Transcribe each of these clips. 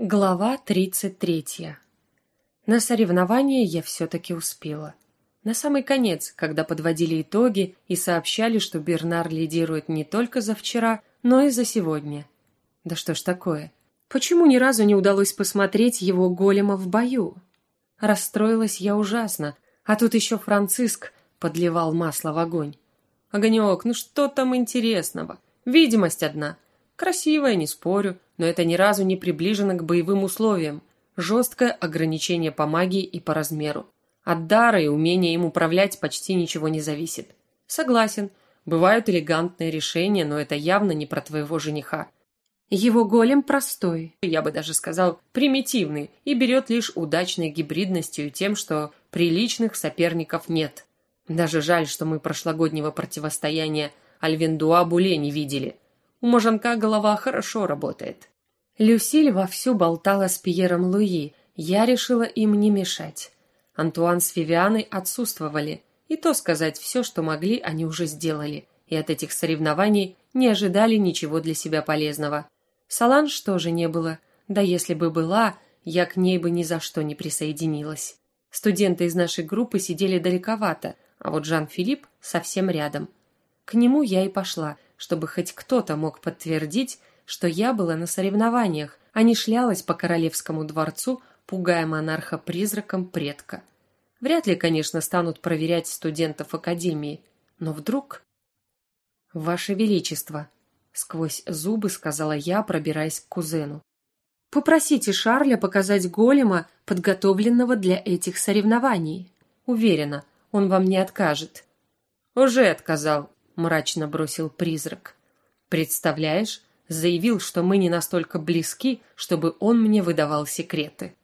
Глава 33. На соревнования я все-таки успела. На самый конец, когда подводили итоги и сообщали, что Бернар лидирует не только за вчера, но и за сегодня. Да что ж такое? Почему ни разу не удалось посмотреть его голема в бою? Расстроилась я ужасно, а тут еще Франциск подливал масло в огонь. Огонек, ну что там интересного? Видимость одна. Красивая, не спорю, но это ни разу не приближено к боевым условиям. Жесткое ограничение по магии и по размеру. От дара и умения им управлять почти ничего не зависит. Согласен, бывают элегантные решения, но это явно не про твоего жениха. Его голем простой, я бы даже сказал, примитивный, и берет лишь удачной гибридностью и тем, что приличных соперников нет. Даже жаль, что мы прошлогоднего противостояния Альвендуа Буле не видели – у муженка голова хорошо работает. Люсиль вовсю болтала с Пьером Луи. Я решила им не мешать. Антуан с Вивианой отсутствовали. И то сказать, все, что могли, они уже сделали. И от этих соревнований не ожидали ничего для себя полезного. Саланж тоже не было. Да если бы была, я к ней бы ни за что не присоединилась. Студенты из нашей группы сидели далековато, а вот Жан-Филипп совсем рядом. К нему я и пошла – чтобы хоть кто-то мог подтвердить, что я была на соревнованиях, а не шлялась по королевскому дворцу, пугая монарха призраком предка. Вряд ли, конечно, станут проверять студентов академии, но вдруг... «Ваше Величество», — сквозь зубы сказала я, пробираясь к кузену. «Попросите Шарля показать голема, подготовленного для этих соревнований. Уверена, он вам не откажет». «Уже отказал», мрачно бросил призрак. Представляешь, заявил, что мы не настолько близки, чтобы он мне выдавал секреты.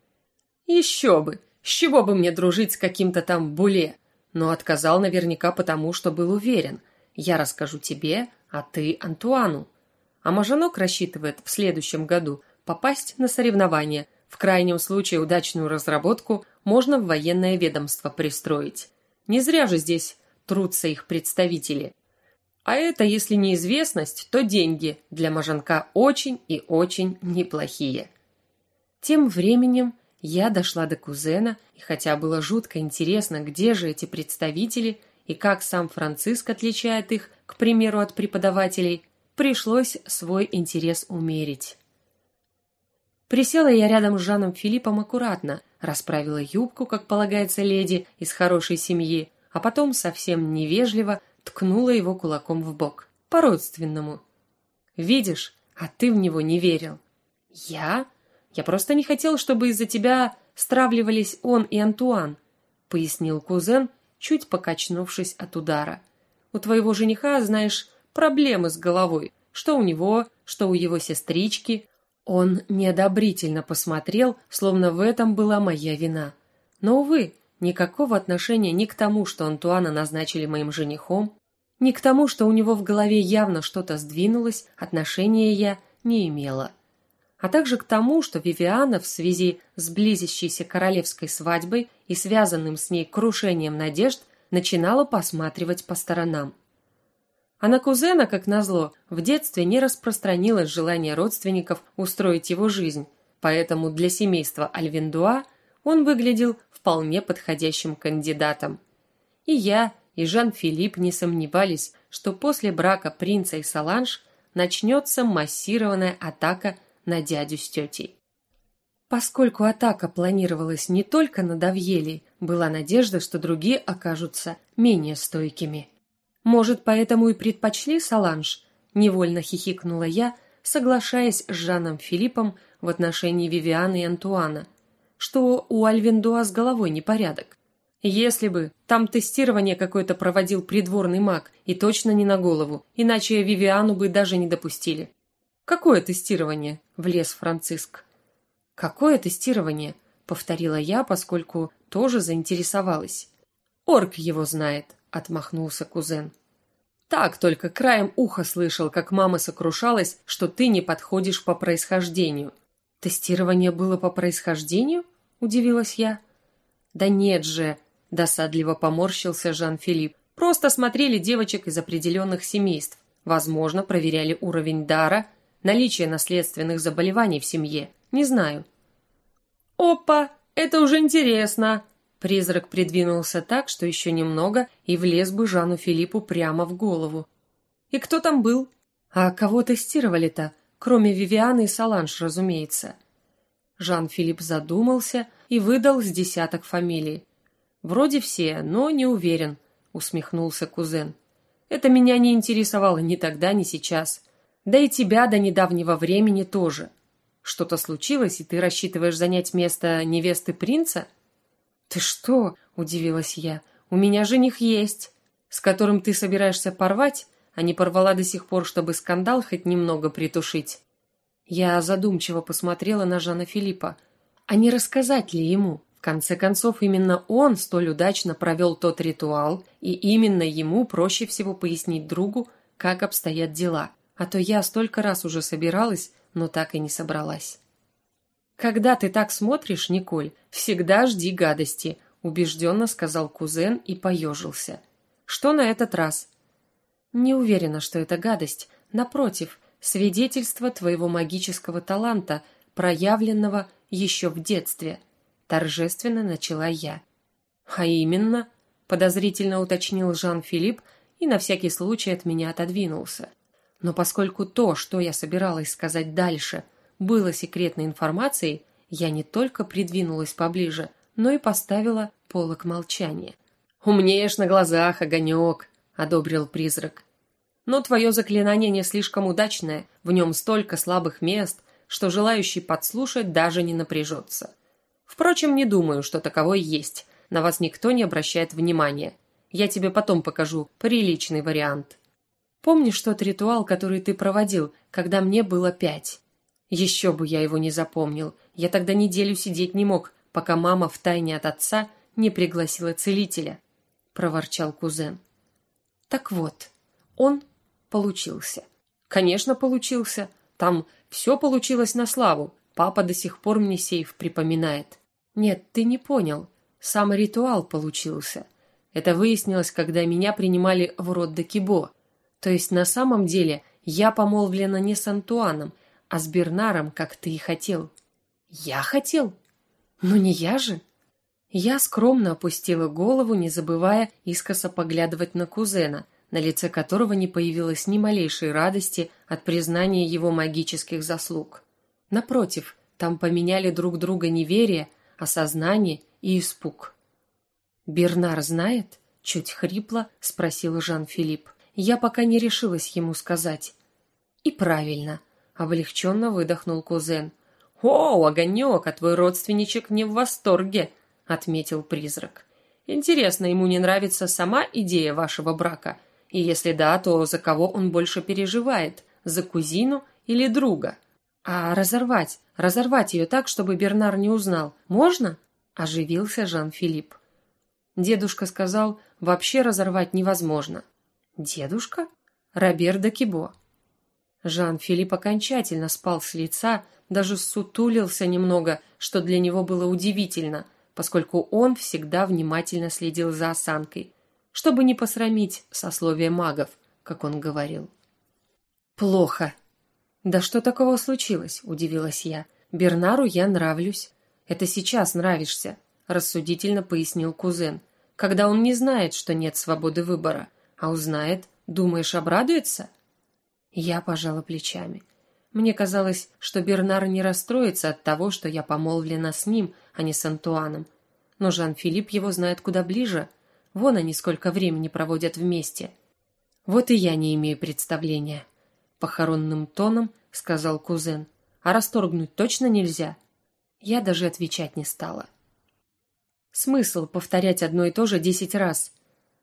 Еще бы, с чего бы мне дружить с каким-то там буле? Но отказал наверняка потому, что был уверен. Я расскажу тебе, а ты Антуану. А Мажанок рассчитывает в следующем году попасть на соревнования. В крайнем случае удачную разработку можно в военное ведомство пристроить. Не зря же здесь трудятся их представители. А это, если не известность, то деньги для Мажанка очень и очень неплохие. Тем временем я дошла до кузена, и хотя было жутко интересно, где же эти представители и как сам Франциск отличает их, к примеру, от преподавателей, пришлось свой интерес умерить. Присела я рядом с Жаном Филиппом аккуратно, расправила юбку, как полагается леди из хорошей семьи, а потом совсем невежливо ткнула его кулаком в бок. По-родственному. «Видишь, а ты в него не верил». «Я? Я просто не хотел, чтобы из-за тебя стравливались он и Антуан», пояснил кузен, чуть покачнувшись от удара. «У твоего жениха, знаешь, проблемы с головой. Что у него, что у его сестрички». Он неодобрительно посмотрел, словно в этом была моя вина. Но, увы, никакого отношения ни к тому, что Антуана назначили моим женихом, ни к тому, что у него в голове явно что-то сдвинулось, отношения я не имела. А также к тому, что Вивиана в связи с близящейся королевской свадьбой и связанным с ней крушением надежд начинала посматривать по сторонам. А на кузена, как назло, в детстве не распространилось желание родственников устроить его жизнь, поэтому для семейства Альвендуа он выглядел вполне подходящим кандидатом. И я, и Жан-Филипп не сомневались, что после брака принца и Саланж начнется массированная атака на дядю с тетей. Поскольку атака планировалась не только на Давьели, была надежда, что другие окажутся менее стойкими. Может, поэтому и предпочли Саланж? Невольно хихикнула я, соглашаясь с Жаном Филиппом в отношении Вивианы и Антуана, что у Альвендуа с головой непорядок. Если бы там тестирование какое-то проводил придворный маг, и точно не на голову, иначе Вивиану бы даже не допустили. Какое тестирование? влез Франциск. Какое тестирование? повторила я, поскольку тоже заинтересовалась. Орк его знает, отмахнулся кузен. Так только краем уха слышал, как мама сокрушалась, что ты не подходишь по происхождению. Тестирование было по происхождению? Удивилась я. Да нет же, Досадливо поморщился Жан-Филипп. Просто смотрели девочек из определенных семейств. Возможно, проверяли уровень дара, наличие наследственных заболеваний в семье. Не знаю». «Опа, это уже интересно!» Призрак придвинулся так, что еще немного, и влез бы Жану Филиппу прямо в голову. «И кто там был?» «А кого тестировали-то? Кроме Вивианы и Саланж, разумеется». Жан-Филипп задумался и выдал с десяток фамилий. «Вроде все, но не уверен», — усмехнулся кузен. «Это меня не интересовало ни тогда, ни сейчас. Да и тебя до недавнего времени тоже. Что-то случилось, и ты рассчитываешь занять место невесты принца?» «Ты что?» – удивилась я. «У меня жених есть, с которым ты собираешься порвать, а не порвала до сих пор, чтобы скандал хоть немного притушить». Я задумчиво посмотрела на Жана Филиппа. А не рассказать ли ему? В конце концов, именно он столь удачно провел тот ритуал, и именно ему проще всего пояснить другу, как обстоят дела. А то я столько раз уже собиралась, но так и не собралась. «Когда ты так смотришь, Николь, всегда жди гадости», убежденно сказал кузен и поежился. «Что на этот раз?» «Не уверена, что это гадость. Напротив, свидетельство твоего магического таланта, проявленного еще в детстве», торжественно начала я. «А именно?» – подозрительно уточнил Жан-Филипп и на всякий случай от меня отодвинулся. Но поскольку то, что я собиралась сказать дальше, было секретной информацией, я не только придвинулась поближе, но и поставила полок молчания. «Умнеешь на глазах, огонек», — одобрил призрак. «Но твое заклинание не слишком удачное, в нем столько слабых мест, что желающий подслушать даже не напряжется. Впрочем, не думаю, что таковой есть. На вас никто не обращает внимания. Я тебе потом покажу приличный вариант». Помнишь тот ритуал, который ты проводил, когда мне было пять? Еще бы я его не запомнил. Я тогда неделю сидеть не мог, пока мама втайне от отца не пригласила целителя, проворчал кузен. Так вот, он получился. Конечно, получился. Там все получилось на славу. Папа до сих пор мне сейф припоминает. Нет, ты не понял. Сам ритуал получился. Это выяснилось, когда меня принимали в род Декибо. То есть на самом деле я помолвлена не с Антуаном, а с Бернаром, как ты и хотел. Я хотел? Но не я же. Я скромно опустила голову, не забывая искоса поглядывать на кузена, на лице которого не появилось ни малейшей радости от признания его магических заслуг. Напротив, там поменяли друг друга неверие, осознание и испуг. «Бернар знает?» – чуть хрипло спросил Жан-Филипп. Я пока не решилась ему сказать. И правильно, облегченно выдохнул кузен. О, огонек, а твой родственничек не в восторге, отметил призрак. Интересно, ему не нравится сама идея вашего брака? И если да, то за кого он больше переживает? За кузину или друга? А разорвать, разорвать ее так, чтобы Бернар не узнал, можно? Оживился Жан-Филипп. Дедушка сказал, вообще разорвать невозможно. Дедушка? Робер де Кибо. Жан-Филипп окончательно спал с лица, даже сутулился немного, что для него было удивительно, поскольку он всегда внимательно следил за осанкой, чтобы не посрамить сословие магов, как он говорил. Плохо. Да что такого случилось, удивилась я. Бернару я нравлюсь. Это сейчас нравишься, рассудительно пояснил кузен, когда он не знает, что нет свободы выбора. А узнает, думаешь, обрадуется? Я пожала плечами. Мне казалось, что Бернар не расстроится от того, что я помолвлена с ним, а не с Антуаном. Но Жан-Филипп его знает куда ближе. Вон они сколько времени проводят вместе. Вот и я не имею представления. Похоронным тоном сказал кузен. А расторгнуть точно нельзя? Я даже отвечать не стала. Смысл повторять одно и то же десять раз?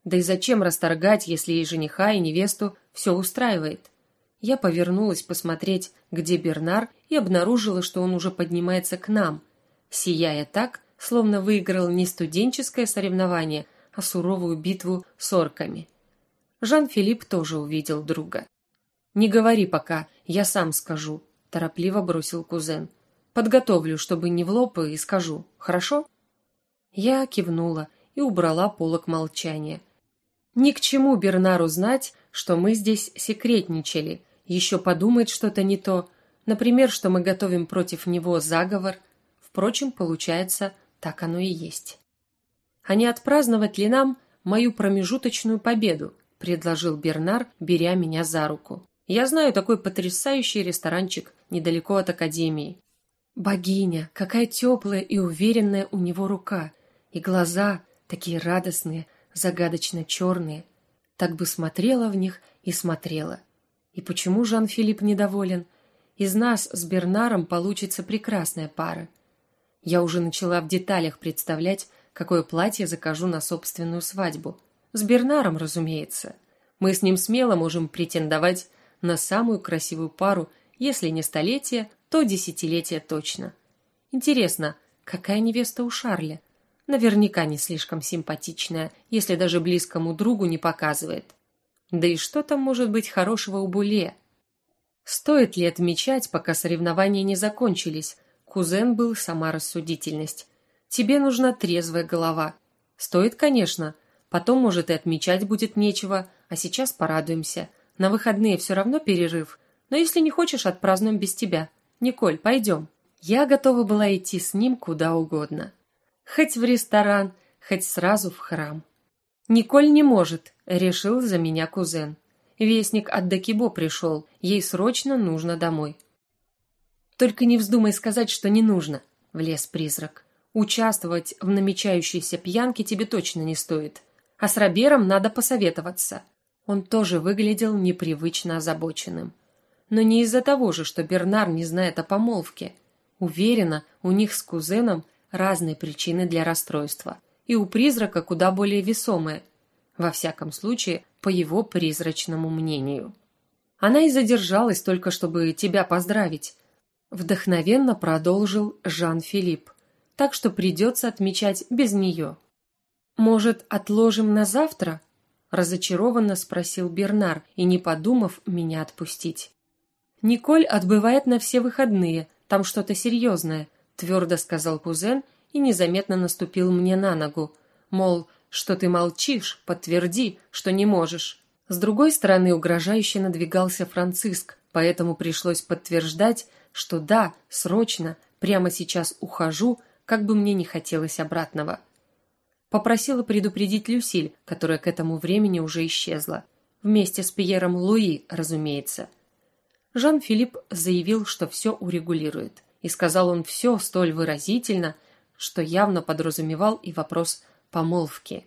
Да и зачем расторгать, если и жениха, и невесту все устраивает? Я повернулась посмотреть, где Бернар, и обнаружила, что он уже поднимается к нам, сияя так, словно выиграл не студенческое соревнование, а суровую битву с орками. Жан-Филипп тоже увидел друга. «Не говори пока, я сам скажу», – торопливо бросил кузен. «Подготовлю, чтобы не в лоб, и скажу, хорошо?» Я кивнула и убрала полок молчания – ни к чему Бернару знать, что мы здесь секретничали. Еще подумает что-то не то. Например, что мы готовим против него заговор. Впрочем, получается, так оно и есть. А не отпраздновать ли нам мою промежуточную победу, предложил Бернар, беря меня за руку. Я знаю такой потрясающий ресторанчик недалеко от академии. Богиня, какая теплая и уверенная у него рука, и глаза такие радостные, загадочно черные. Так бы смотрела в них и смотрела. И почему Жан-Филипп недоволен? Из нас с Бернаром получится прекрасная пара. Я уже начала в деталях представлять, какое платье закажу на собственную свадьбу. С Бернаром, разумеется. Мы с ним смело можем претендовать на самую красивую пару, если не столетие, то десятилетие точно. Интересно, какая невеста у Шарля? Наверняка не слишком симпатичная, если даже близкому другу не показывает. Да и что там может быть хорошего у Буле? Стоит ли отмечать, пока соревнования не закончились? Кузен был сама рассудительность. Тебе нужна трезвая голова. Стоит, конечно. Потом, может, и отмечать будет нечего, а сейчас порадуемся. На выходные все равно перерыв. Но если не хочешь, отпразднуем без тебя. Николь, пойдем. Я готова была идти с ним куда угодно. Хоть в ресторан, хоть сразу в храм. Николь не может, решил за меня кузен. Вестник от Дакибо пришел, ей срочно нужно домой. Только не вздумай сказать, что не нужно, влез призрак. Участвовать в намечающейся пьянке тебе точно не стоит. А с Робером надо посоветоваться. Он тоже выглядел непривычно озабоченным. Но не из-за того же, что Бернар не знает о помолвке. Уверена, у них с кузеном разные причины для расстройства. И у призрака куда более весомые. Во всяком случае, по его призрачному мнению. Она и задержалась только, чтобы тебя поздравить. Вдохновенно продолжил Жан-Филипп так что придется отмечать без нее. «Может, отложим на завтра?» – разочарованно спросил Бернар и, не подумав, меня отпустить. «Николь отбывает на все выходные, там что-то серьезное», – твердо сказал кузен и незаметно наступил мне на ногу, мол, что ты молчишь, подтверди, что не можешь. С другой стороны угрожающе надвигался Франциск, поэтому пришлось подтверждать, что да, срочно, прямо сейчас ухожу – как бы мне не хотелось обратного. Попросила предупредить Люсиль, которая к этому времени уже исчезла. Вместе с Пьером Луи, разумеется. Жан-Филипп заявил, что все урегулирует. И сказал он все столь выразительно, что явно подразумевал и вопрос помолвки.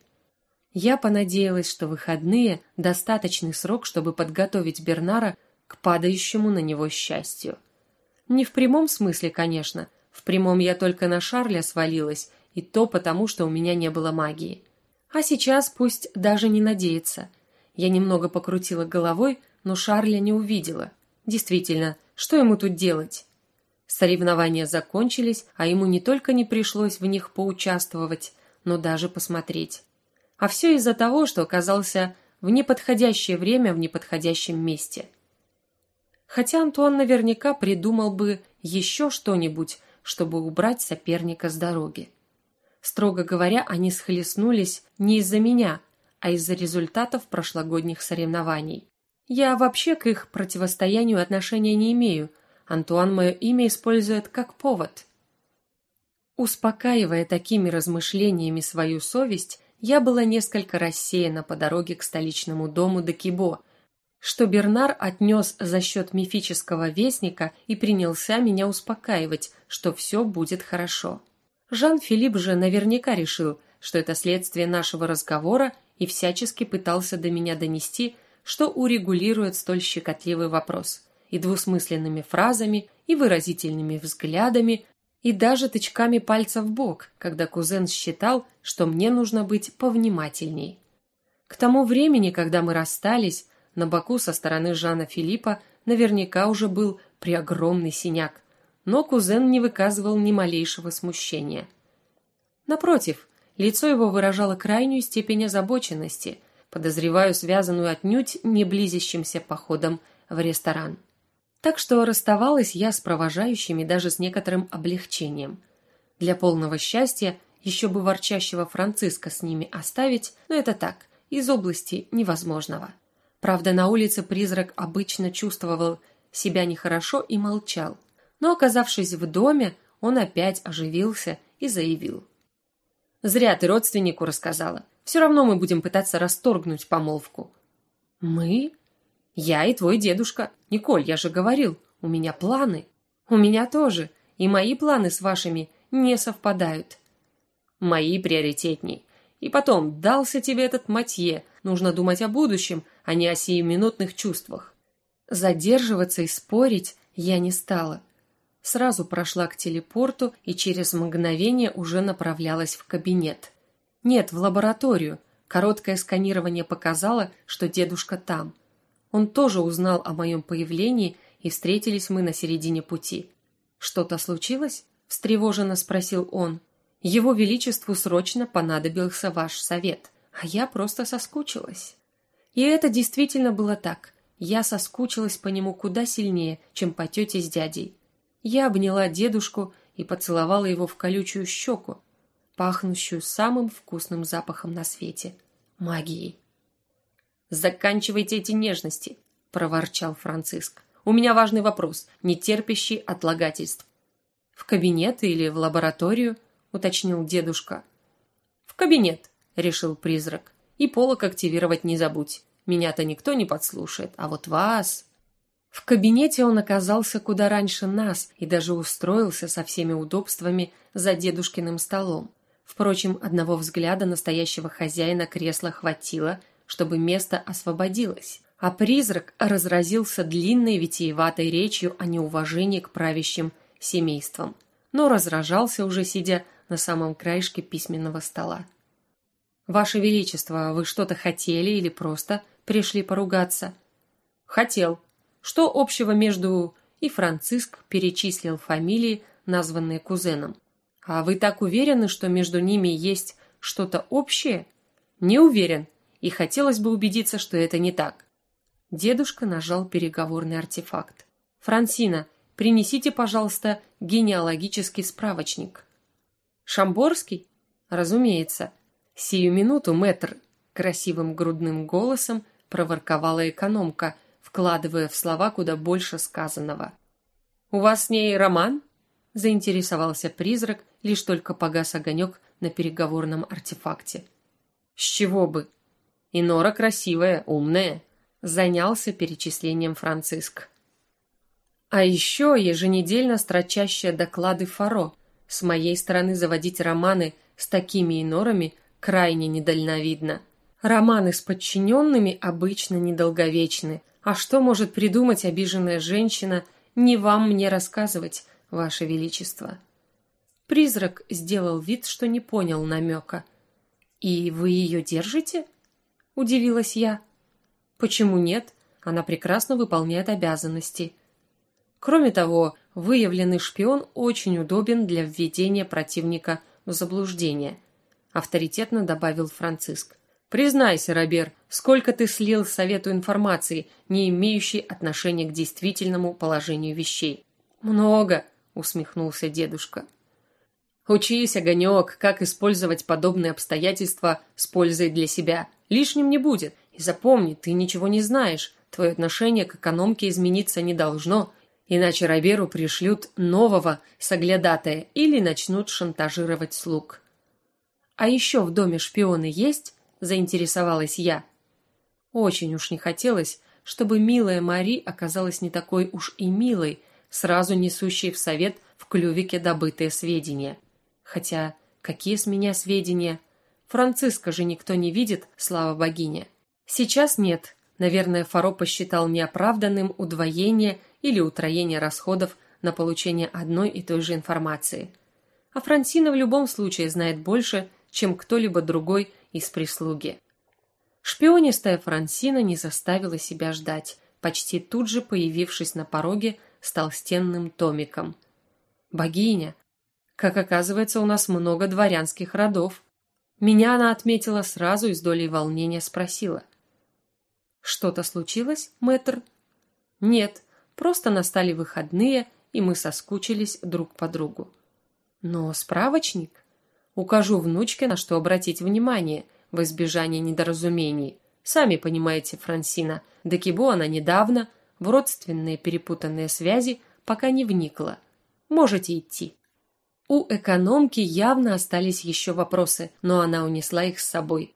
Я понадеялась, что выходные – достаточный срок, чтобы подготовить Бернара к падающему на него счастью. Не в прямом смысле, конечно, в прямом я только на Шарля свалилась, и то потому, что у меня не было магии. А сейчас пусть даже не надеется. Я немного покрутила головой, но Шарля не увидела. Действительно, что ему тут делать? Соревнования закончились, а ему не только не пришлось в них поучаствовать, но даже посмотреть. А все из-за того, что оказался в неподходящее время в неподходящем месте. Хотя Антуан наверняка придумал бы еще что-нибудь, чтобы убрать соперника с дороги. Строго говоря, они схлестнулись не из-за меня, а из-за результатов прошлогодних соревнований. Я вообще к их противостоянию отношения не имею. Антуан мое имя использует как повод. Успокаивая такими размышлениями свою совесть, я была несколько рассеяна по дороге к столичному дому Декибо, что Бернар отнес за счет мифического вестника и принялся меня успокаивать, что все будет хорошо. Жан-Филипп же наверняка решил, что это следствие нашего разговора и всячески пытался до меня донести, что урегулирует столь щекотливый вопрос. И двусмысленными фразами, и выразительными взглядами, и даже тычками пальца в бок, когда кузен считал, что мне нужно быть повнимательней. К тому времени, когда мы расстались, на боку со стороны Жана Филиппа наверняка уже был преогромный синяк, но кузен не выказывал ни малейшего смущения. Напротив, лицо его выражало крайнюю степень озабоченности, подозреваю, связанную отнюдь не близящимся походом в ресторан. Так что расставалась я с провожающими даже с некоторым облегчением. Для полного счастья еще бы ворчащего Франциска с ними оставить, но это так, из области невозможного. Правда, на улице призрак обычно чувствовал себя нехорошо и молчал. Но, оказавшись в доме, он опять оживился и заявил. «Зря ты родственнику рассказала. Все равно мы будем пытаться расторгнуть помолвку». «Мы?» «Я и твой дедушка. Николь, я же говорил, у меня планы». «У меня тоже. И мои планы с вашими не совпадают». «Мои приоритетней. И потом, дался тебе этот матье. Нужно думать о будущем, а не о сиюминутных чувствах. Задерживаться и спорить я не стала. Сразу прошла к телепорту и через мгновение уже направлялась в кабинет. Нет, в лабораторию. Короткое сканирование показало, что дедушка там. Он тоже узнал о моем появлении, и встретились мы на середине пути. «Что-то случилось?» – встревоженно спросил он. Его Величеству срочно понадобился ваш совет, а я просто соскучилась. И это действительно было так. Я соскучилась по нему куда сильнее, чем по тете с дядей. Я обняла дедушку и поцеловала его в колючую щеку, пахнущую самым вкусным запахом на свете – магией. «Заканчивайте эти нежности», – проворчал Франциск. «У меня важный вопрос, не терпящий отлагательств. В кабинет или в лабораторию – уточнил дедушка. В кабинет, решил призрак. И полок активировать не забудь. Меня-то никто не подслушает, а вот вас... В кабинете он оказался куда раньше нас и даже устроился со всеми удобствами за дедушкиным столом. Впрочем, одного взгляда настоящего хозяина кресла хватило, чтобы место освободилось. А призрак разразился длинной витиеватой речью о неуважении к правящим семействам, но разражался уже сидя на самом краешке письменного стола. «Ваше Величество, вы что-то хотели или просто пришли поругаться?» «Хотел. Что общего между...» И Франциск перечислил фамилии, названные кузеном. «А вы так уверены, что между ними есть что-то общее?» «Не уверен, и хотелось бы убедиться, что это не так». Дедушка нажал переговорный артефакт. «Франсина, принесите, пожалуйста, генеалогический справочник». Шамборский? Разумеется. Сию минуту, мэтр, красивым грудным голосом проворковала экономка, вкладывая в слова куда больше сказанного. У вас с ней роман? заинтересовался призрак, лишь только погас огонек на переговорном артефакте. С чего бы? И Нора красивая, умная, занялся перечислением Франциск. А еще еженедельно строчащие доклады Фаро с моей стороны заводить романы с такими инорами крайне недальновидно. Романы с подчиненными обычно недолговечны. А что может придумать обиженная женщина, не вам мне рассказывать, ваше величество. Призрак сделал вид, что не понял намека. И вы ее держите? удивилась я. Почему нет? Она прекрасно выполняет обязанности. Кроме того, выявленный шпион очень удобен для введения противника в заблуждение, авторитетно добавил Франциск. Признайся, Робер, сколько ты слил совету информации, не имеющей отношения к действительному положению вещей? Много, усмехнулся дедушка. Учись, огонек, как использовать подобные обстоятельства с пользой для себя. Лишним не будет. И запомни, ты ничего не знаешь. Твое отношение к экономке измениться не должно, Иначе Роберу пришлют нового соглядатая или начнут шантажировать слуг. А еще в доме шпионы есть? заинтересовалась я. Очень уж не хотелось, чтобы милая Мари оказалась не такой уж и милой, сразу несущей в совет в клювике добытые сведения. Хотя какие с меня сведения? Франциска же никто не видит, слава богине. Сейчас нет. Наверное, Фаро посчитал неоправданным удвоение или утроение расходов на получение одной и той же информации. А Франсина в любом случае знает больше, чем кто-либо другой из прислуги. Шпионистая Франсина не заставила себя ждать, почти тут же появившись на пороге с толстенным томиком. «Богиня! Как оказывается, у нас много дворянских родов!» Меня она отметила сразу и с долей волнения спросила. «Что-то случилось, мэтр?» «Нет, Просто настали выходные, и мы соскучились друг по другу. Но справочник? Укажу внучке, на что обратить внимание в избежание недоразумений. Сами понимаете, Франсина, до Кибо она недавно, в родственные перепутанные связи пока не вникла. Можете идти. У экономки явно остались еще вопросы, но она унесла их с собой.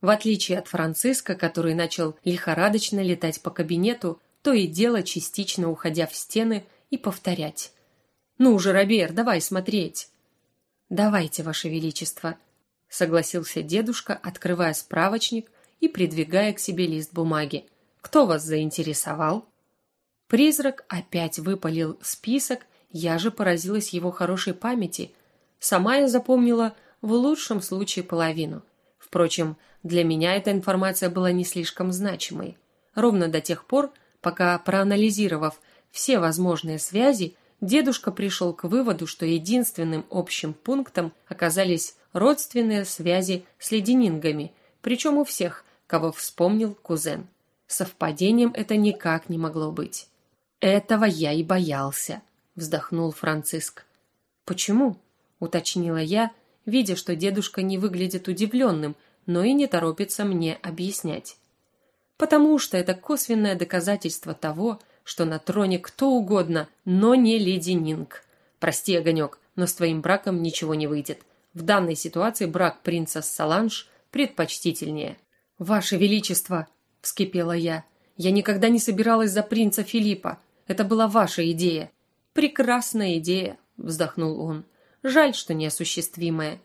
В отличие от Франциска, который начал лихорадочно летать по кабинету, то и дело частично уходя в стены и повторять. «Ну уже, Робер, давай смотреть!» «Давайте, Ваше Величество», — согласился дедушка, открывая справочник и придвигая к себе лист бумаги. «Кто вас заинтересовал?» Призрак опять выпалил список, я же поразилась его хорошей памяти. Сама я запомнила в лучшем случае половину. Впрочем, для меня эта информация была не слишком значимой. Ровно до тех пор, пока, проанализировав все возможные связи, дедушка пришел к выводу, что единственным общим пунктом оказались родственные связи с леденингами, причем у всех, кого вспомнил кузен. Совпадением это никак не могло быть. «Этого я и боялся», — вздохнул Франциск. «Почему?» — уточнила я, видя, что дедушка не выглядит удивленным, но и не торопится мне объяснять. «Потому что это косвенное доказательство того, что на троне кто угодно, но не леди Нинг. Прости, Огонек, но с твоим браком ничего не выйдет. В данной ситуации брак принца с Саланж предпочтительнее. «Ваше Величество!» – вскипела я. «Я никогда не собиралась за принца Филиппа. Это была ваша идея». «Прекрасная идея!» – вздохнул он. «Жаль, что неосуществимая».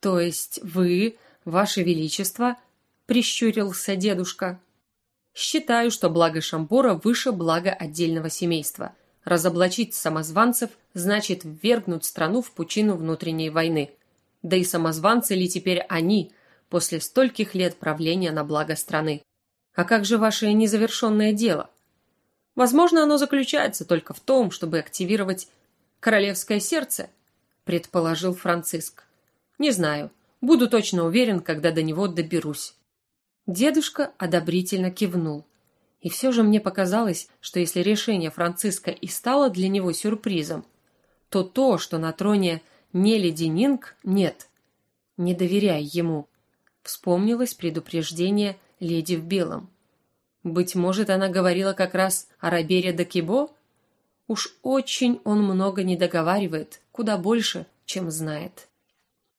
«То есть вы, ваше Величество?» – прищурился дедушка. Считаю, что благо Шампора выше блага отдельного семейства. Разоблачить самозванцев значит ввергнуть страну в пучину внутренней войны. Да и самозванцы ли теперь они, после стольких лет правления на благо страны? А как же ваше незавершенное дело? Возможно, оно заключается только в том, чтобы активировать королевское сердце, предположил Франциск. Не знаю. Буду точно уверен, когда до него доберусь. Дедушка одобрительно кивнул. И все же мне показалось, что если решение Франциска и стало для него сюрпризом, то то, что на троне не леди Нинг, нет. Не доверяй ему. Вспомнилось предупреждение леди в белом. Быть может, она говорила как раз о Робере де Кибо? Уж очень он много не договаривает, куда больше, чем знает.